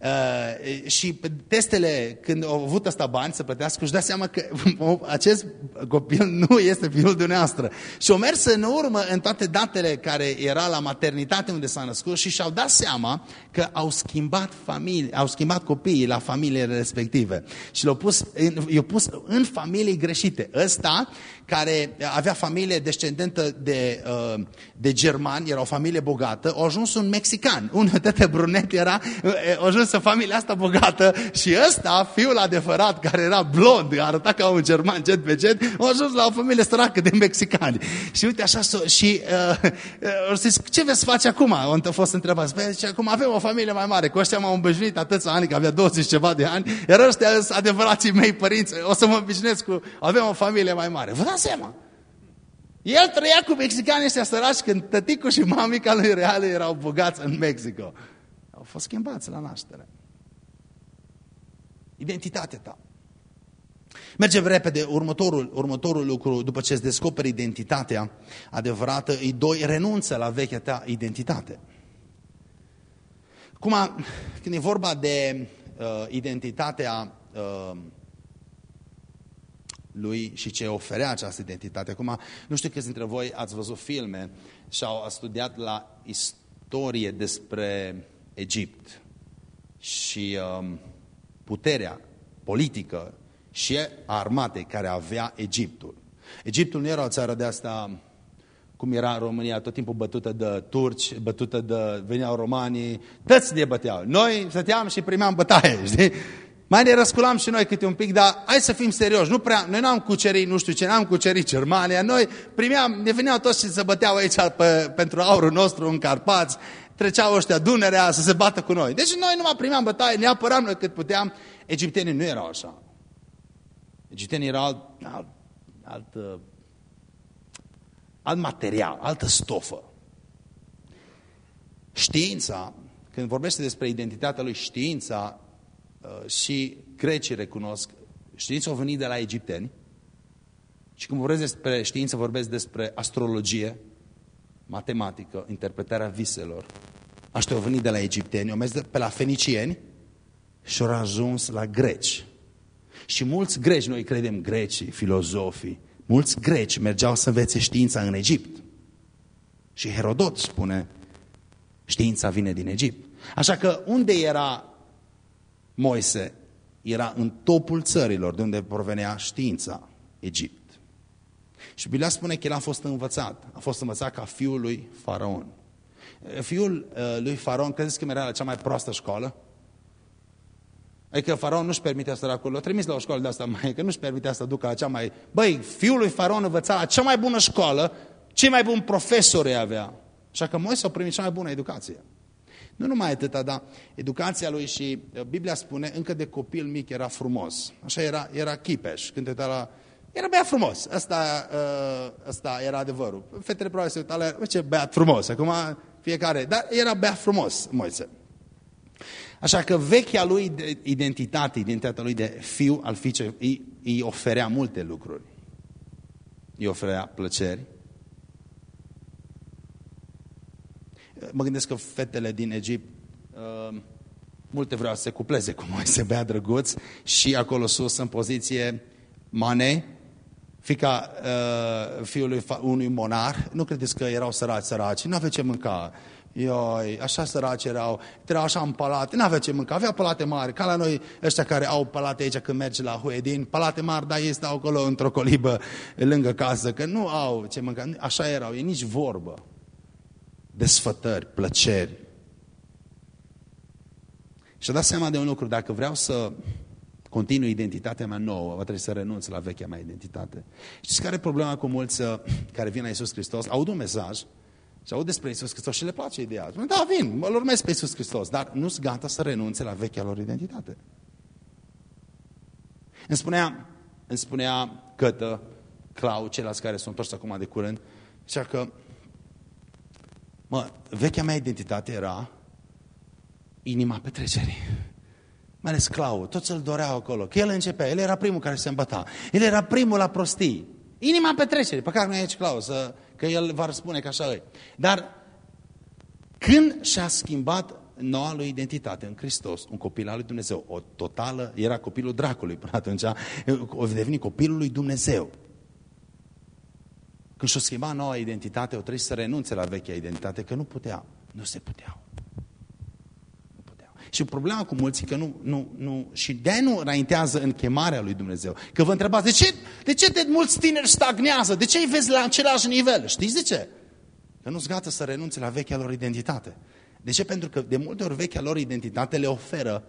Uh, și pe testele, când au avut ăsta bani să plătească, își da seama că [laughs] acest copil nu este fiul dumneavoastră. Și au mers în urmă în toate datele care era la maternitate unde s-a născut și și-au dat seama că au schimbat familie, au schimbat copiii la familiile respective. Și l-au pus, i-au pus în familii greșite. Ăsta care avea familie descendentă de, uh, de germani, era o familie bogată, a ajuns un mexican. Un tete brunet era, a ajuns în familia asta bogată și ăsta, fiul adevărat, care era blond, arăta ca un german jet pe jet, a ajuns la o familie săracă de mexicani. Și uite așa, și uh, uh, zis, ce veți face acum? Au fost întrebați. Păi, zice, acum avem o familie mai mare, cu ăștia m-am obișnuit atâția ani, că avea 20 ceva de ani, iar ăștia adevărații mei părinți, o să mă obișnuiesc cu, avem o familie mai mare. Vă dați seama? El trăia cu mexicanii ăștia săraci când tăticul și mamica lui reale erau bogați în Mexico. Au fost schimbați la naștere. Identitatea ta. Mergem repede, următorul, următorul lucru, după ce îți descoperi identitatea adevărată, îi doi, renunță la vechea ta identitate. Cum când e vorba de uh, identitatea uh, lui și ce oferea această identitate. Acum, nu știu câți dintre voi ați văzut filme și au studiat la istorie despre Egipt și um, puterea politică și a armatei care avea Egiptul. Egiptul nu era o țară de asta cum era România, tot timpul bătută de turci, bătută de... veneau romanii, toți ne băteau. Noi stăteam și primeam bătaie, [laughs] știi? Mai ne răsculam și noi câte un pic, dar hai să fim serioși. Nu prea, noi n-am cucerit, nu știu ce, n-am cucerit Germania. Noi primeam, ne veneau toți și se băteau aici pe, pentru aurul nostru în Carpați. Treceau ăștia Dunărea să se bată cu noi. Deci noi nu mai primeam bătaie, ne apăram noi cât puteam. Egiptenii nu erau așa. Egiptenii erau alt, alt, alt, alt material, altă stofă. Știința, când vorbește despre identitatea lui, știința Uh, și grecii recunosc, știința au venit de la egipteni și când vorbesc despre știință, vorbesc despre astrologie, matematică, interpretarea viselor. Așa au venit de la egipteni, au mers pe la fenicieni și au ajuns la greci. Și mulți greci, noi credem grecii, filozofii, mulți greci mergeau să învețe știința în Egipt. Și Herodot spune, știința vine din Egipt. Așa că unde era Moise era în topul țărilor de unde provenea știința, Egipt. Și Biblia spune că el a fost învățat. A fost învățat ca fiul lui Faraon. Fiul uh, lui Faraon, credeți că era la cea mai proastă școală? Adică Faraon nu-și permitea săracul, l-a trimis la o școală de asta mai, că nu-și permitea să ducă la cea mai... Băi, fiul lui Faraon învăța la cea mai bună școală, cei mai buni profesori avea. Așa că Moise a primit cea mai bună educație. Nu numai atâta, dar educația lui și uh, Biblia spune, încă de copil mic era frumos. Așa era, era chipeș. Când te la... Era băiat frumos. Asta, uh, asta era adevărul. Fetele probabil se uita la ce băiat frumos. Acum fiecare. Dar era băiat frumos, Moise. Așa că vechea lui identitate, identitatea lui de fiu al fiicei, îi, îi oferea multe lucruri. Îi oferea plăceri, Mă gândesc că fetele din Egipt, uh, multe vreau să se cupleze cu Moise, bea drăguț, și acolo sus, în poziție, Mane, fica uh, fiului unui monar, nu credeți că erau săraci, săraci, nu aveți ce mânca. Ioi, așa săraci erau, erau așa în palate, nu aveți ce mânca, avea palate mari, ca la noi ăștia care au palate aici când mergi la Huedin, palate mari, dar ei stau acolo într-o colibă lângă casă, că nu au ce mânca, așa erau, e nici vorbă. Desfătări, plăceri. Și a dat seama de un lucru, dacă vreau să continui identitatea mea nouă, va trebui să renunț la vechea mea identitate. Știți care e problema cu mulți uh, care vin la Iisus Hristos? Aud un mesaj și aud despre Iisus Hristos și le place ideea. Spune, da, vin, mă urmez pe Iisus Hristos, dar nu sunt gata să renunțe la vechea lor identitate. Îmi spunea, îmi spunea Cătă, Clau, ceilalți care sunt toți acum de curând, și că Mă, vechea mea identitate era inima petrecerii. Mai ales Clau, toți îl doreau acolo. Că el începea, el era primul care se îmbăta. El era primul la prostii. Inima petrecerii, pe care nu e aici Clau, să, că el va răspune că așa e. Dar când și-a schimbat noua lui identitate în Hristos, un copil al lui Dumnezeu, o totală, era copilul dracului până atunci, o deveni copilul lui Dumnezeu. Când și-o schimba noua identitate, o trebuie să renunțe la vechea identitate, că nu putea, nu se puteau. Nu puteau. Și problema cu mulți că nu, nu, nu și de nu înaintează în chemarea lui Dumnezeu. Că vă întrebați, de ce, de ce de mulți tineri stagnează? De ce îi vezi la același nivel? Știți de ce? Că nu-s gata să renunțe la vechea lor identitate. De ce? Pentru că de multe ori vechea lor identitate le oferă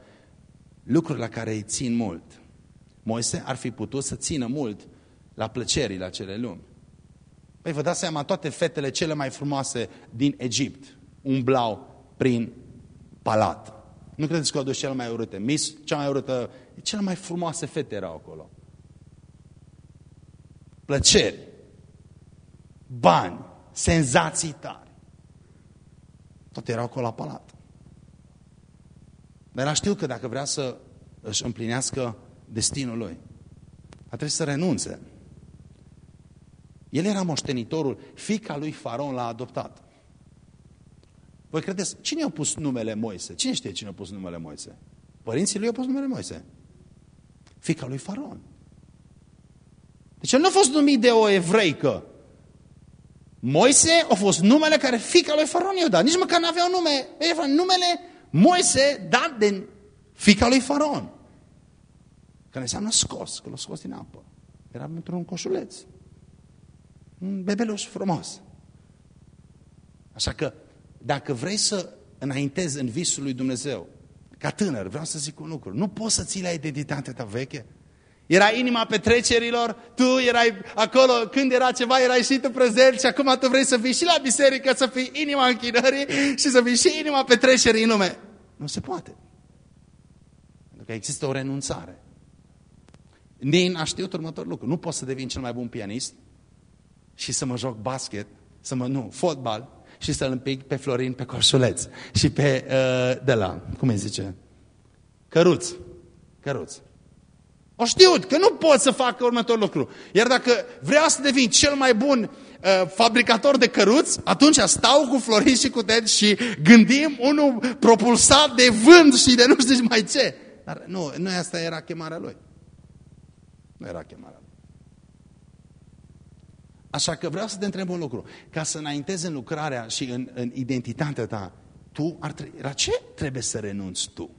lucruri la care îi țin mult. Moise ar fi putut să țină mult la plăcerile acele lumi. Păi vă dați seama, toate fetele cele mai frumoase din Egipt umblau prin palat. Nu credeți că au adus cele mai urâte? Mis, cea mai urâtă, cele mai frumoase fete erau acolo. Plăceri, bani, senzații tari. Toate erau acolo la palat. Dar era știu că dacă vrea să își împlinească destinul lui, a trebuit să renunțe. El era moștenitorul, fica lui Faraon l-a adoptat. Voi credeți, cine i-a pus numele Moise? Cine știe cine a pus numele Moise? Părinții lui au pus numele Moise. Fica lui Faraon. Deci el nu a fost numit de o evreică. Moise a fost numele care fica lui Faraon i-a dat. Nici măcar nu avea un nume. Numele Moise dat de fica lui Faraon. Care înseamnă scos, că l-a scos din apă. Era într-un coșuleț. Un bebeluș frumos. Așa că, dacă vrei să înaintezi în visul lui Dumnezeu, ca tânăr, vreau să zic un lucru, nu poți să ții la identitatea ta veche. Era inima petrecerilor, tu erai acolo, când era ceva, erai și tu prezent și acum tu vrei să fii și la biserică, să fii inima închinării și să fii și inima petrecerii în lume. Nu se poate. Pentru că există o renunțare. Din a știut următorul lucru. Nu pot să devin cel mai bun pianist și să mă joc basket, să mă, nu, fotbal, și să-l împic pe Florin pe Corșuleț și pe, uh, de la, cum îi zice, Căruț. Căruț. O știut că nu pot să fac următorul lucru. Iar dacă vreau să devin cel mai bun uh, fabricator de căruți, atunci stau cu Florin și cu Ted și gândim unul propulsat de vânt și de nu știu mai ce. Dar nu, nu asta era chemarea lui. Nu era chemarea lui. Așa că vreau să te întreb un lucru. Ca să înaintezi în lucrarea și în, în identitatea ta, tu ar trebui, la ce trebuie să renunți tu?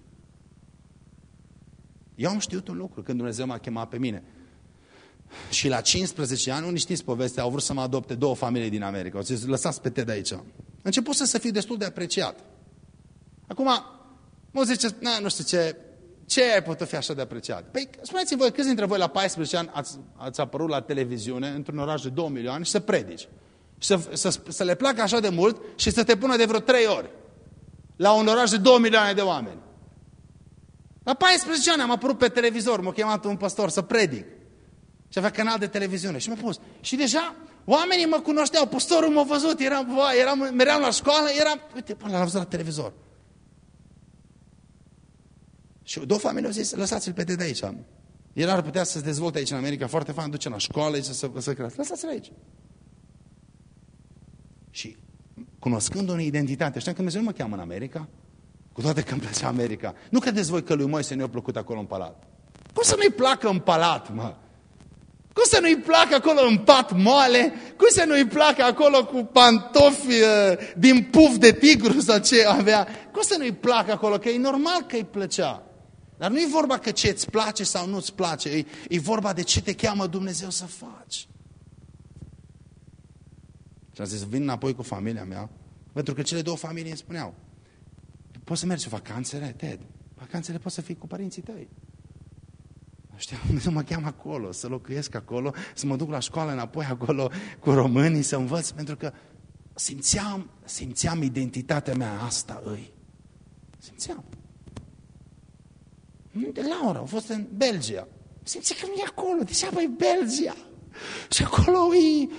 Eu am știut un lucru când Dumnezeu m-a chemat pe mine. Și la 15 ani, unii știți povestea, au vrut să mă adopte două familii din America. Au zis, lăsați pe te de aici. Început să, să fiu destul de apreciat. Acum, mă zice, na, nu știu ce, ce ai putut fi așa de apreciat? Păi spuneți-mi voi, câți dintre voi la 14 ani ați, ați apărut la televiziune într-un oraș de 2 milioane și să predici? Și să, să, să le placă așa de mult și să te pună de vreo 3 ori la un oraș de 2 milioane de oameni. La 14 ani am apărut pe televizor, m-a chemat un pastor să predic. Și avea canal de televiziune și m-a pus. Și deja oamenii mă cunoșteau, pastorul m-a văzut, eram, eram, meream la școală, eram, uite, până l-am văzut la televizor. Și două familii au zis, lăsați-l pe de aici. El ar putea să se dezvolte aici în America foarte fain, duce la școală și să, să, să crească. Lăsați-l aici. Și cunoscând o identitate, știam că Dumnezeu nu mă cheamă în America, cu toate că îmi plăcea America. Nu credeți voi că lui Moise nu i-a plăcut acolo în palat? Cum să nu-i placă în palat, mă? Cum să nu-i placă acolo în pat moale? Cum să nu-i placă acolo cu pantofi uh, din puf de tigru sau ce avea? Cum să nu-i placă acolo? Că e normal că îi plăcea. Dar nu e vorba că ce îți place sau nu îți place, e, e vorba de ce te cheamă Dumnezeu să faci. Și a zis, vin înapoi cu familia mea, pentru că cele două familii îmi spuneau, poți să mergi vacanțele, Ted, vacanțele poți să fii cu părinții tăi. Știu, [laughs] Dumnezeu mă cheamă acolo, să locuiesc acolo, să mă duc la școală înapoi acolo cu românii, să învăț, pentru că simțeam, simțeam identitatea mea, asta îi. Simțeam. De Laura, a fost în Belgia. Simți că nu e acolo, degeaba e Belgia. Și acolo e,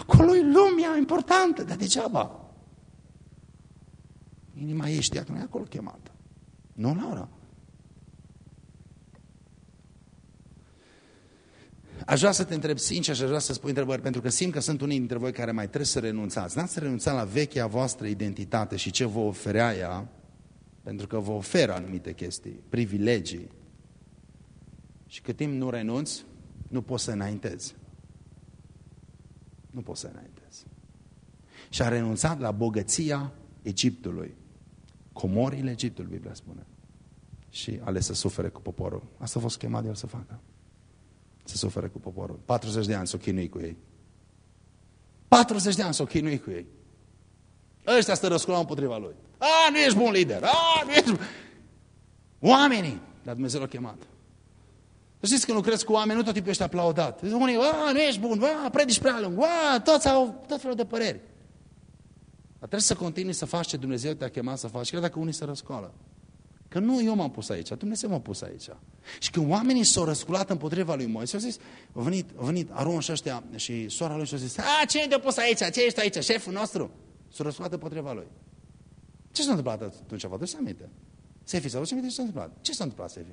acolo e lumea importantă, dar degeaba. Inima ei știa că nu e acolo chemată. Nu, Laura. Aș vrea să te întreb sincer și aș vrea să spui întrebări, pentru că simt că sunt unii dintre voi care mai trebuie să renunțați. N-ați renunțat la vechea voastră identitate și ce vă oferea ea, Pentru că vă oferă anumite chestii, privilegii. Și cât timp nu renunți, nu poți să înaintezi. Nu poți să înaintezi. Și a renunțat la bogăția Egiptului. Comorile Egiptului, Biblia spune. Și ales să sufere cu poporul. Asta a fost chemat de el să facă. Să sufere cu poporul. 40 de ani s-o chinui cu ei. 40 de ani s-o chinui cu ei. Ăștia să răsculau împotriva lui. A, nu ești bun lider. A, nu ești bun. Oamenii. Dar Dumnezeu l-a chemat. Știți că lucrezi cu oameni, nu tot timpul ești aplaudat. Unii, a, nu ești bun, a, predici prea lung, a, toți au tot felul de păreri. Dar trebuie să continui să faci ce Dumnezeu te-a chemat să faci, chiar dacă unii se răscoală. Că nu eu m-am pus aici, Dumnezeu m-a pus aici. Și când oamenii s-au răsculat împotriva lui Moise, au zis, a venit, a venit Aron și ăștia și sora lui și au zis, a, cine te-a pus aici? Ce ești aici? Șeful nostru? S-a răsculat împotriva lui. Ce s-a întâmplat atunci? Vă aduceți aminte? Sefi, să aduceți aminte ce s-a întâmplat? Ce s-a întâmplat, Sefi?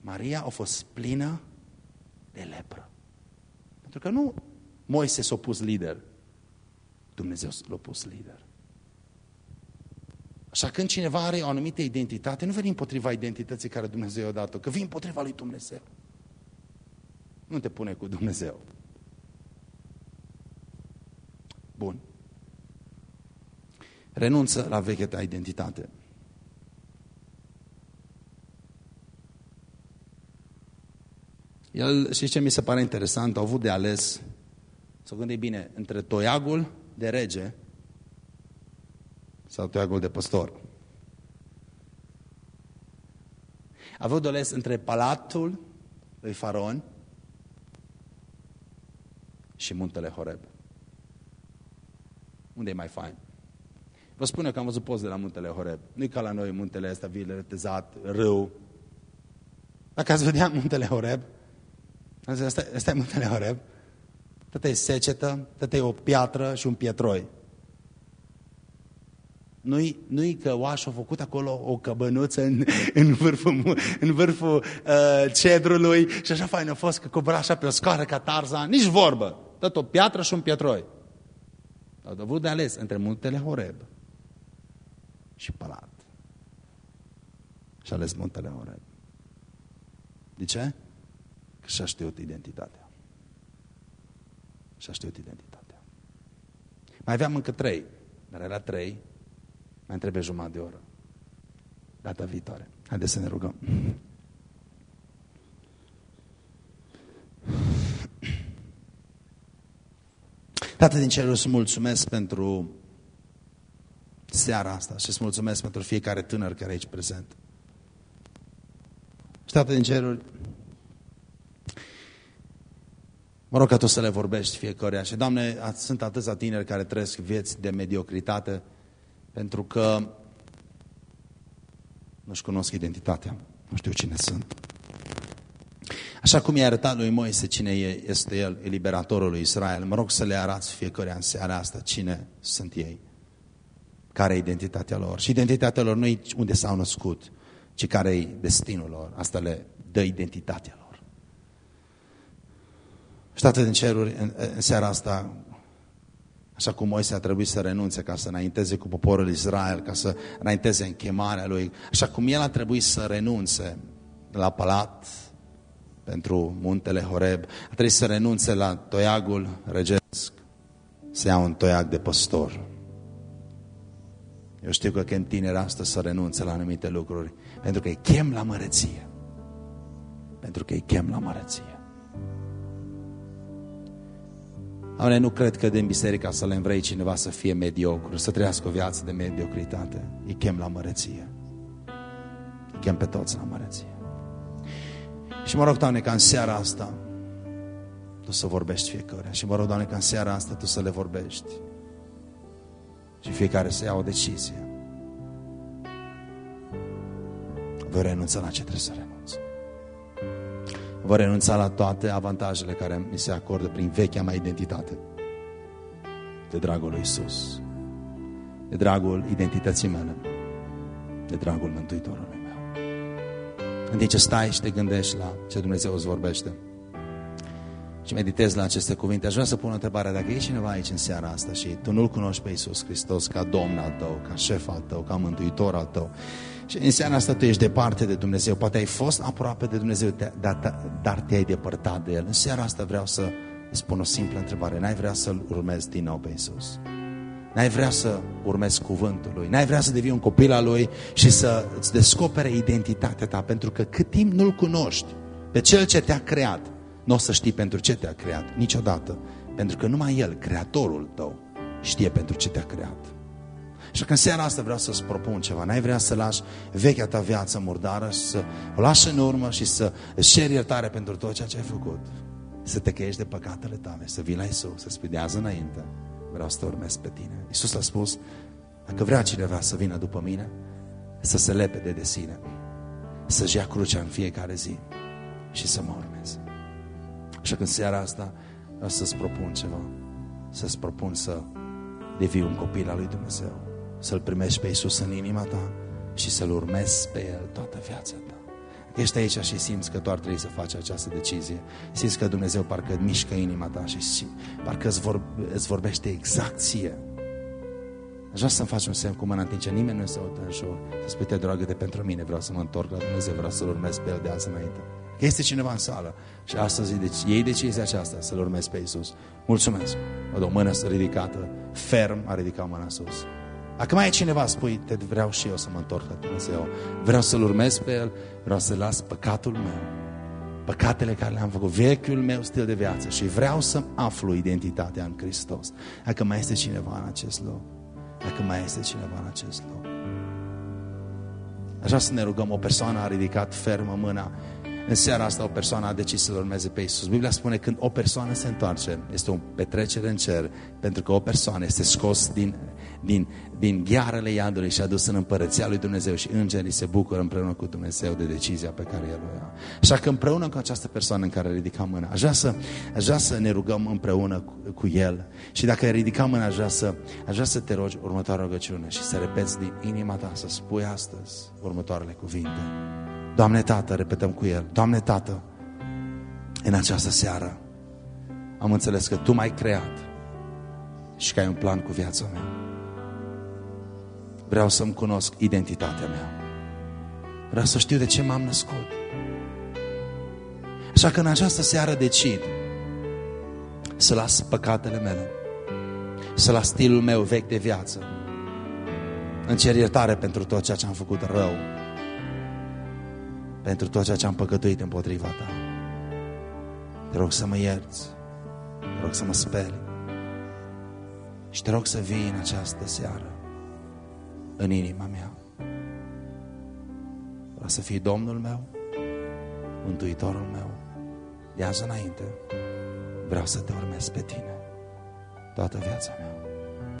Maria a fost plină de lepră. Pentru că nu Moise s-a pus lider, Dumnezeu l-a pus lider. Așa când cineva are o anumită identitate, nu veni împotriva identității care Dumnezeu i-a dat-o, că vii împotriva lui Dumnezeu. Nu te pune cu Dumnezeu. Bun. Renunță la vechea identitate. El, știți ce mi se pare interesant? Au avut de ales, să gândi bine, între toiagul de rege sau toiagul de păstor. A avut de ales între palatul lui Faraon și muntele Horeb. Unde e mai fain? Vă spun că am văzut poze de la muntele Horeb. nu ca la noi muntele ăsta, vile retezat, râu. Dacă ați vedea muntele Horeb, asta, asta e muntele Horeb, tot e secetă, tot e o piatră și un pietroi. Nu-i, nu-i că oaș a făcut acolo o căbănuță în, [laughs] în vârful, în vârful uh, cedrului și așa fain a fost că cobra așa pe o scoară ca Tarzan. Nici vorbă. Tot o piatră și un pietroi. Au avut de ales între muntele Horeb și palat. Și ales muntele Horeb. De ce? Că și-a știut identitatea. Și-a știut identitatea. Mai aveam încă trei, dar era trei mai trebuie jumătate de oră. Data viitoare. Haideți să ne rugăm. Tată din cerul, îți mulțumesc pentru seara asta și îți mulțumesc pentru fiecare tânăr care e aici prezent. Și Tată din ceruri, mă rog ca Tu să le vorbești fiecare. Și, Doamne, sunt atâția tineri care trăiesc vieți de mediocritate, pentru că nu-și cunosc identitatea, nu știu cine sunt. Așa cum i-a arătat lui Moise cine este el, eliberatorul lui Israel, mă rog să le arați fiecare în seara asta cine sunt ei, care e identitatea lor. Și identitatea lor nu e unde s-au născut, ci care e destinul lor. Asta le dă identitatea lor. Și toate din ceruri, în, în seara asta, Așa cum Moise a trebuit să renunțe ca să înainteze cu poporul Israel, ca să înainteze în chemarea lui. Așa cum el a trebuit să renunțe la palat pentru muntele Horeb, a trebuit să renunțe la toiagul regesc, să ia un toiag de păstor. Eu știu că când tineri asta să renunțe la anumite lucruri, pentru că îi chem la măreție. Pentru că îi chem la măreție. Doamne, nu cred că din biserica să le învrei cineva să fie mediocru, să trăiască o viață de mediocritate. Îi chem la măreție. Îi chem pe toți la măreție. Și mă rog, Doamne, ca în seara asta Tu să vorbești fiecare. Și mă rog, Doamne, ca în seara asta Tu să le vorbești. Și fiecare să ia o decizie. Voi renunța la ce trebuie să renunț. Vă renunța la toate avantajele care mi se acordă prin vechea mea identitate. De dragul lui Isus. De dragul identității mele. De dragul Mântuitorului meu. În timp ce stai și te gândești la ce Dumnezeu îți vorbește. Și meditez la aceste cuvinte, aș vrea să pun o întrebare. Dacă e cineva aici în seara asta și tu nu-L cunoști pe Iisus Hristos ca Domn al tău, ca șef al tău, ca mântuitor al tău, și în seara asta tu ești departe de Dumnezeu, poate ai fost aproape de Dumnezeu, dar te-ai depărtat de El. În seara asta vreau să spun o simplă întrebare. N-ai vrea să-L urmezi din nou pe Iisus? N-ai vrea să urmezi cuvântul Lui? N-ai vrea să devii un copil al Lui și să îți descopere identitatea ta? Pentru că cât timp nu-L cunoști pe Cel ce te-a creat, nu o să știi pentru ce te-a creat niciodată. Pentru că numai El, Creatorul tău, știe pentru ce te-a creat. Și că în seara asta vreau să-ți propun ceva. N-ai vrea să lași vechea ta viață murdară și să o lași în urmă și să îți ceri iertare pentru tot ceea ce ai făcut. Să te cheiești de păcatele tale, să vii la Isus, să spidează înainte. Vreau să te urmez pe tine. Isus a spus, dacă vrea cineva să vină după mine, să se lepede de sine, să-și ia crucea în fiecare zi și să mă urmeze. Așa că în seara asta vreau să-ți propun ceva. Să-ți propun să devii un copil al lui Dumnezeu. Să-L primești pe Iisus în inima ta și să-L urmezi pe El toată viața ta. Ești aici și simți că tu ar trebui să faci această decizie. Simți că Dumnezeu parcă mișcă inima ta și parcă îți, vorbe, îți vorbește exact ție. Aș vrea să-mi faci un semn cu mâna în timp ce nimeni nu se uită în jur. Să spui, te dragă de pentru mine, vreau să mă întorc la Dumnezeu, vreau să-L urmez pe El de azi înainte. Că este cineva în sală și astăzi deci, ei decizia aceasta să-L urmezi pe Iisus. Mulțumesc. Văd o mână ridicată, ferm a ridicat mâna sus. Dacă mai e cineva, spui, te vreau și eu să mă întorc la Dumnezeu. Vreau să-L urmez pe El, vreau să las păcatul meu, păcatele care le-am făcut, vechiul meu stil de viață și vreau să aflu identitatea în Hristos. Dacă mai este cineva în acest loc, dacă mai este cineva în acest loc. Așa să ne rugăm, o persoană a ridicat fermă mâna în seara asta o persoană a decis să-L urmeze pe Iisus. Biblia spune când o persoană se întoarce, este o petrecere în cer, pentru că o persoană este scos din, din, din ghearele iadului și adus în împărăția lui Dumnezeu și îngerii se bucură împreună cu Dumnezeu de decizia pe care El o ia. Așa că împreună cu această persoană în care ridica mâna, aș vrea să, aș vrea să ne rugăm împreună cu, cu El și dacă ai ridicat mâna, aș vrea, să, aș vrea să te rogi următoarea rugăciune și să repeți din inima ta, să spui astăzi următoarele cuvinte. Doamne Tată, repetăm cu El, Doamne Tată, în această seară am înțeles că Tu m-ai creat și că ai un plan cu viața mea. Vreau să-mi cunosc identitatea mea. Vreau să știu de ce m-am născut. Așa că în această seară decid să las păcatele mele, să las stilul meu vechi de viață, în cer iertare pentru tot ceea ce am făcut rău, pentru tot ceea ce am păcătuit împotriva ta. Te rog să mă ierți, te rog să mă speli și te rog să vii în această seară în inima mea. Vreau să fii Domnul meu, Mântuitorul meu. De azi înainte vreau să te urmez pe tine toată viața mea.